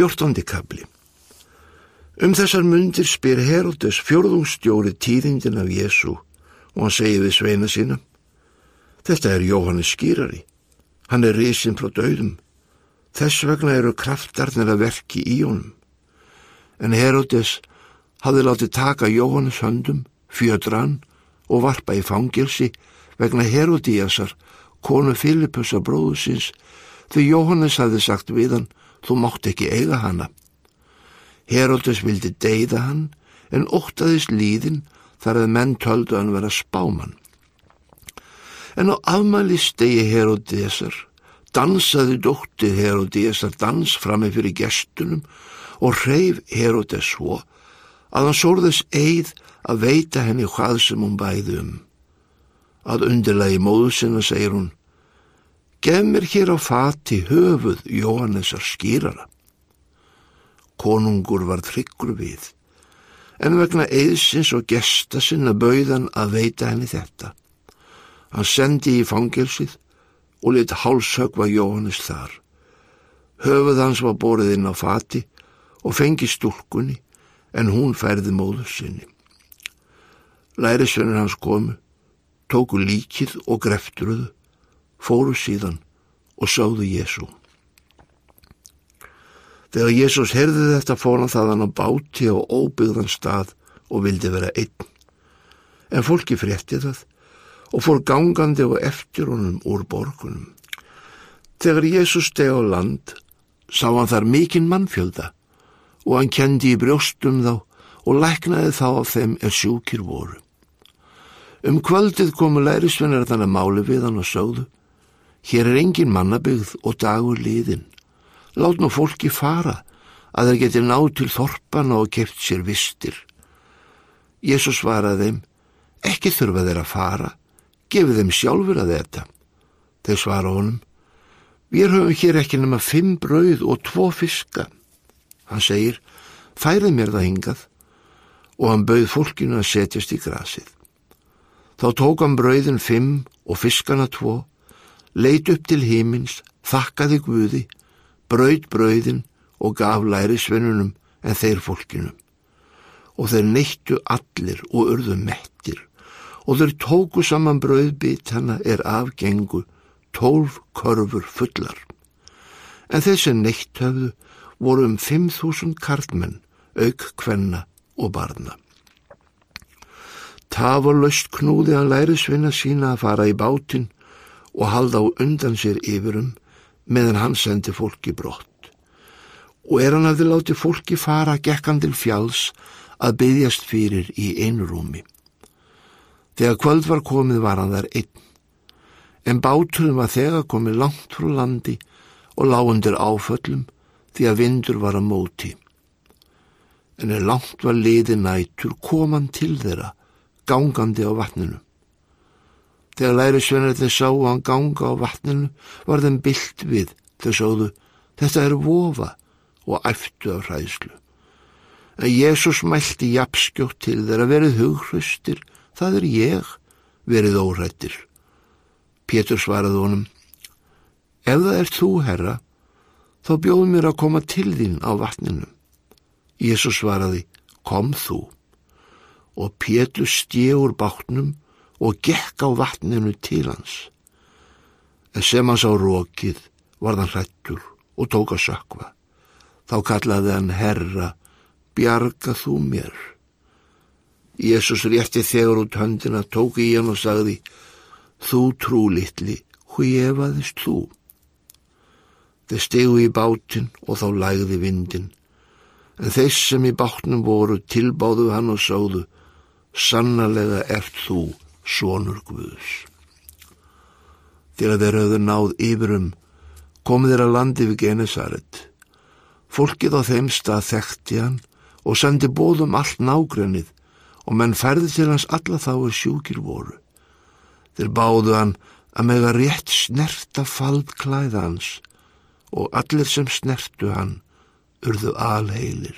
Fjórtóndi kabli Um þessar myndir spyr Herodes fjörðungstjóri tíðindin af Jésu og hann segir við sveina sína Þetta er Jóhannes skýrari. Hann er risin frá döðum. Þess vegna eru kraftarnir að verki í honum. En Herodes hafði látið taka Jóhannes höndum, fjödran og varpa í fangilsi vegna Herodíasar, konu Filipusa bróðusins, því Jóhannes hafði sagt við hann, þú mátt ekki eiga hana. Herodes vildi deyða hann, en óttaðist líðin þar að menn töldu hann vera spáman. En á afmælistegi Herodesar dansaði dóttið Herodesar dans frammi fyrir gestunum og reyf Herodes svo að hann sórðis eið að veita henni hvað sem hún bæði um. Að undirlegi móðu sinna segir hún Gef mér hér á fati höfuð Jóhannesar skýrara. Konungur var tryggur við, en vegna eðsins og gesta sinna bauðan að veita henni þetta. Hann sendi í fangelsið og lit hálshögva Jóhannes þar. Höfuð hans var borið inn á fati og fengi stúlkunni, en hún færði móður sinni. Lærisvennir hans komu, tóku líkið og greftruðu, fóru síðan og sáðu Jésu. Þegar Jésús herði þetta fór hann þaðan á báti á óbyggðan stað og vildi vera einn. En fólki frétti það og fór gangandi og eftir honum úr borgunum. Þegar Jésús steg á land sá hann þar mikinn mannfjölda og hann kendi í brjóstum þá og læknaði þá af þeim er sjúkir voru. Um kvöldið komu lærisvennar þannig máli við hann og sögðu Hér er engin mannabyggð og dagur liðin. Lát nú fólki fara að þeir geti náð til þorpana og keft sér vistir. Jésús svaraði þeim, ekki þurfa þeir að fara, gefið þeim sjálfur að þetta. Þeir svara honum, við höfum hér ekki nema fimm brauð og tvo fiska. Hann segir, færið mér það hingað og hann bauð fólkinu að setjast í grasið. Þá tók hann brauðin fimm og fiskana tvo leit upp til hímins, þakkaði Guði, braud brauðin og gaf læri svennunum en þeir fólkinum. Og þeir neittu allir og urðu mettir og þeir tóku saman brauðbít hana er afgengu tólf körfur fullar. En þessi neitt höfðu voru um 5.000 karlmenn, auk kvenna og barna. Tafurlaust knúði hann læri svinna sína að fara í bátinn og halda á undan sér yfirum meðan hann sendi fólki brott. Og er hann að þið láti fólki fara gekkan til fjáls að byggjast fyrir í einrúmi. Þegar kvöld var komið var hann þar einn, en báturinn var þegar komið langt frá landi og lágundir áföllum því að vindur var að móti. En er langt var liði nætur koman til þeirra, gangandi á vatninu. Þegar læri sveinarlega sá hann ganga á vatninu var þeim byllt við þau sáðu þetta er vofa og æftu af hræðslu. En Jésús mælti jafnskjótt til þeirra verið hughröstir, það er ég, verið órættir. Pétur svaraði honum, ef það er þú, herra, þá bjóðum mér að koma til þín á vatninu. Jésús svaraði, kom þú. Og Pétur stjéur bátnum og gekk á vatninu til hans. En sem hans á rókið var hann hrættur og tók að sökva. Þá kallaði hann herra, bjarga þú mér. Jésús rétti þegar út höndina, tók í hann og sagði, þú trú litli, hví efaðist þú? Þeir stegu í bátinn og þá lægði vindin, en þess sem í bátnum voru tilbáðu hann og sáðu, sannarlega ert þú, sonur Guðs. Þegar þeir höfðu náð yfirum, komið þeir að landi við Genesaret. Fólkið á þeim stað þekkti hann og sendi bóðum allt nágrennið og menn færði til hans alla þá er sjúkir voru. Þeir báðu hann að mega rétt snerta fald klæða hans og allir sem snertu hann urðu alheilir.